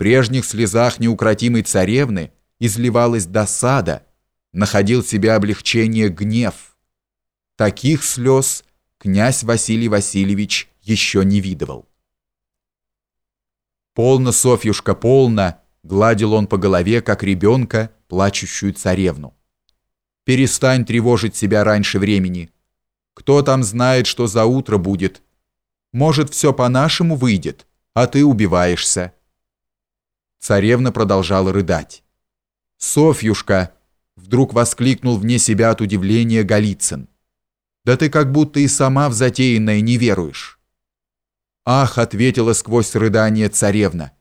прежних слезах неукротимой царевны изливалась досада, находил себе облегчение гнев. Таких слез князь Василий Васильевич еще не видывал. «Полно, Софьюшка, полно!» — гладил он по голове, как ребенка, плачущую царевну. «Перестань тревожить себя раньше времени. Кто там знает, что за утро будет? Может, все по-нашему выйдет, а ты убиваешься». Царевна продолжала рыдать. «Софьюшка!» — вдруг воскликнул вне себя от удивления Голицын. «Да ты как будто и сама в затеянное не веруешь». «Ах!» — ответила сквозь рыдание царевна.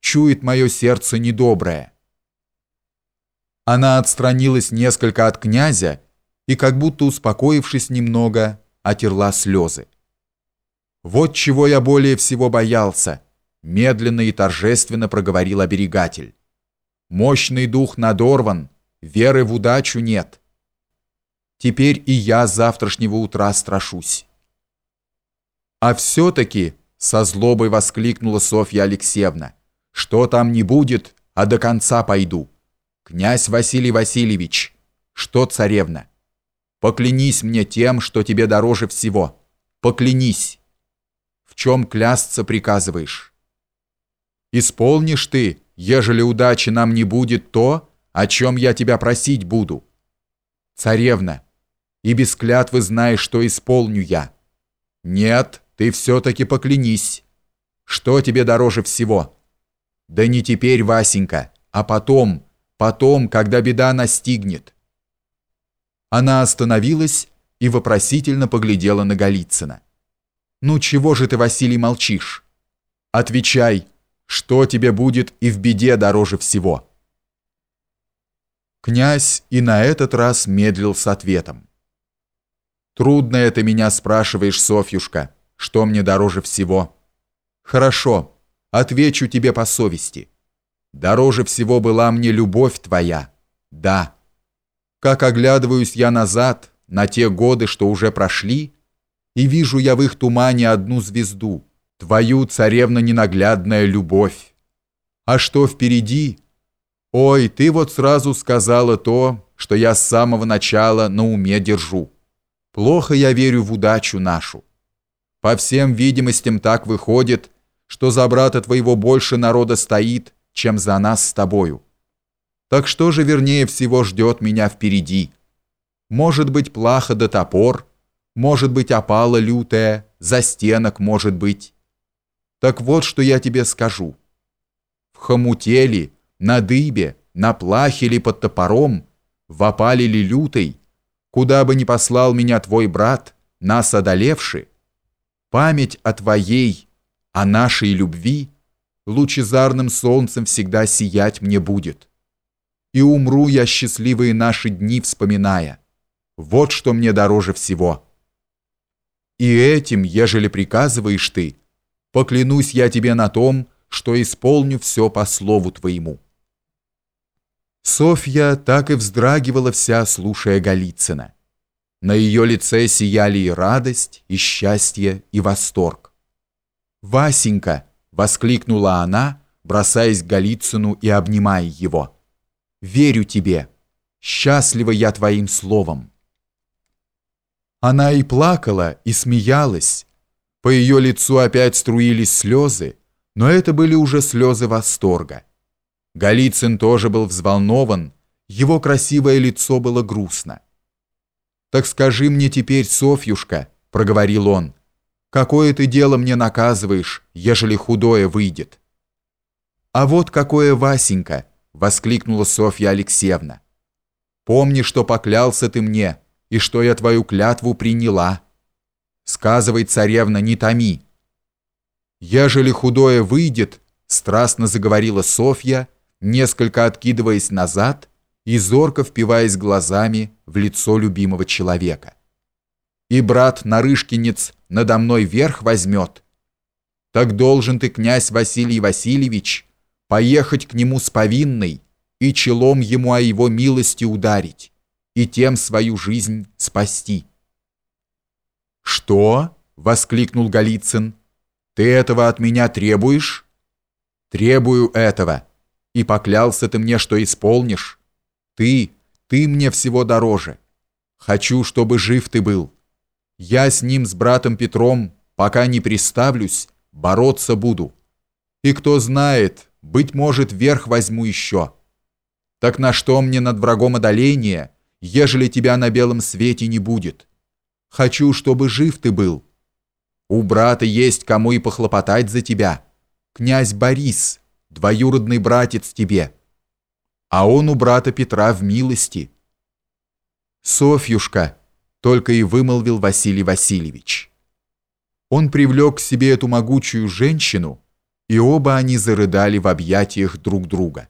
«Чует мое сердце недоброе». Она отстранилась несколько от князя и, как будто успокоившись немного, отерла слезы. «Вот чего я более всего боялся», — медленно и торжественно проговорил оберегатель. «Мощный дух надорван, веры в удачу нет. Теперь и я завтрашнего утра страшусь». «А все-таки», — со злобой воскликнула Софья Алексеевна, «что там не будет, а до конца пойду. Князь Василий Васильевич, что царевна? Поклянись мне тем, что тебе дороже всего. Поклянись» в чем клясться приказываешь. Исполнишь ты, ежели удачи нам не будет то, о чем я тебя просить буду. Царевна, и без клятвы знаешь, что исполню я. Нет, ты все-таки поклянись. Что тебе дороже всего? Да не теперь, Васенька, а потом, потом, когда беда настигнет. Она остановилась и вопросительно поглядела на Голицына. «Ну чего же ты, Василий, молчишь? Отвечай, что тебе будет и в беде дороже всего?» Князь и на этот раз медлил с ответом. «Трудно это меня спрашиваешь, Софьюшка, что мне дороже всего?» «Хорошо, отвечу тебе по совести. Дороже всего была мне любовь твоя, да. Как оглядываюсь я назад, на те годы, что уже прошли, и вижу я в их тумане одну звезду, твою, царевна ненаглядная любовь. А что впереди? Ой, ты вот сразу сказала то, что я с самого начала на уме держу. Плохо я верю в удачу нашу. По всем видимостям так выходит, что за брата твоего больше народа стоит, чем за нас с тобою. Так что же вернее всего ждет меня впереди? Может быть, плаха да топор — может быть, опала лютая, за стенок, может быть. Так вот, что я тебе скажу. В хомуте ли, на дыбе, на плахе ли под топором, в опале ли лютой, куда бы ни послал меня твой брат, нас одолевший, память о твоей, о нашей любви лучезарным солнцем всегда сиять мне будет. И умру я счастливые наши дни вспоминая. Вот что мне дороже всего». И этим, ежели приказываешь ты, поклянусь я тебе на том, что исполню все по слову твоему». Софья так и вздрагивала вся, слушая Голицына. На ее лице сияли и радость, и счастье, и восторг. «Васенька!» — воскликнула она, бросаясь к Голицыну и обнимая его. «Верю тебе! Счастлива я твоим словом!» Она и плакала, и смеялась. По ее лицу опять струились слезы, но это были уже слезы восторга. Голицын тоже был взволнован, его красивое лицо было грустно. «Так скажи мне теперь, Софьюшка», — проговорил он, «какое ты дело мне наказываешь, ежели худое выйдет?» «А вот какое, Васенька!» — воскликнула Софья Алексеевна. «Помни, что поклялся ты мне, и что я твою клятву приняла. Сказывай, царевна, не томи. Ежели худое выйдет, страстно заговорила Софья, несколько откидываясь назад и зорко впиваясь глазами в лицо любимого человека. И брат Нарышкинец надо мной верх возьмет. Так должен ты, князь Василий Васильевич, поехать к нему с повинной и челом ему о его милости ударить и тем свою жизнь спасти. «Что?» — воскликнул Голицын. «Ты этого от меня требуешь?» Требую этого, и поклялся ты мне, что исполнишь. Ты, ты мне всего дороже. Хочу, чтобы жив ты был. Я с ним, с братом Петром, пока не приставлюсь, бороться буду. И кто знает, быть может, верх возьму еще. Так на что мне над врагом одоление, ежели тебя на белом свете не будет? Хочу, чтобы жив ты был. У брата есть кому и похлопотать за тебя. Князь Борис, двоюродный братец тебе. А он у брата Петра в милости. Софьюшка, только и вымолвил Василий Васильевич. Он привлек к себе эту могучую женщину, и оба они зарыдали в объятиях друг друга.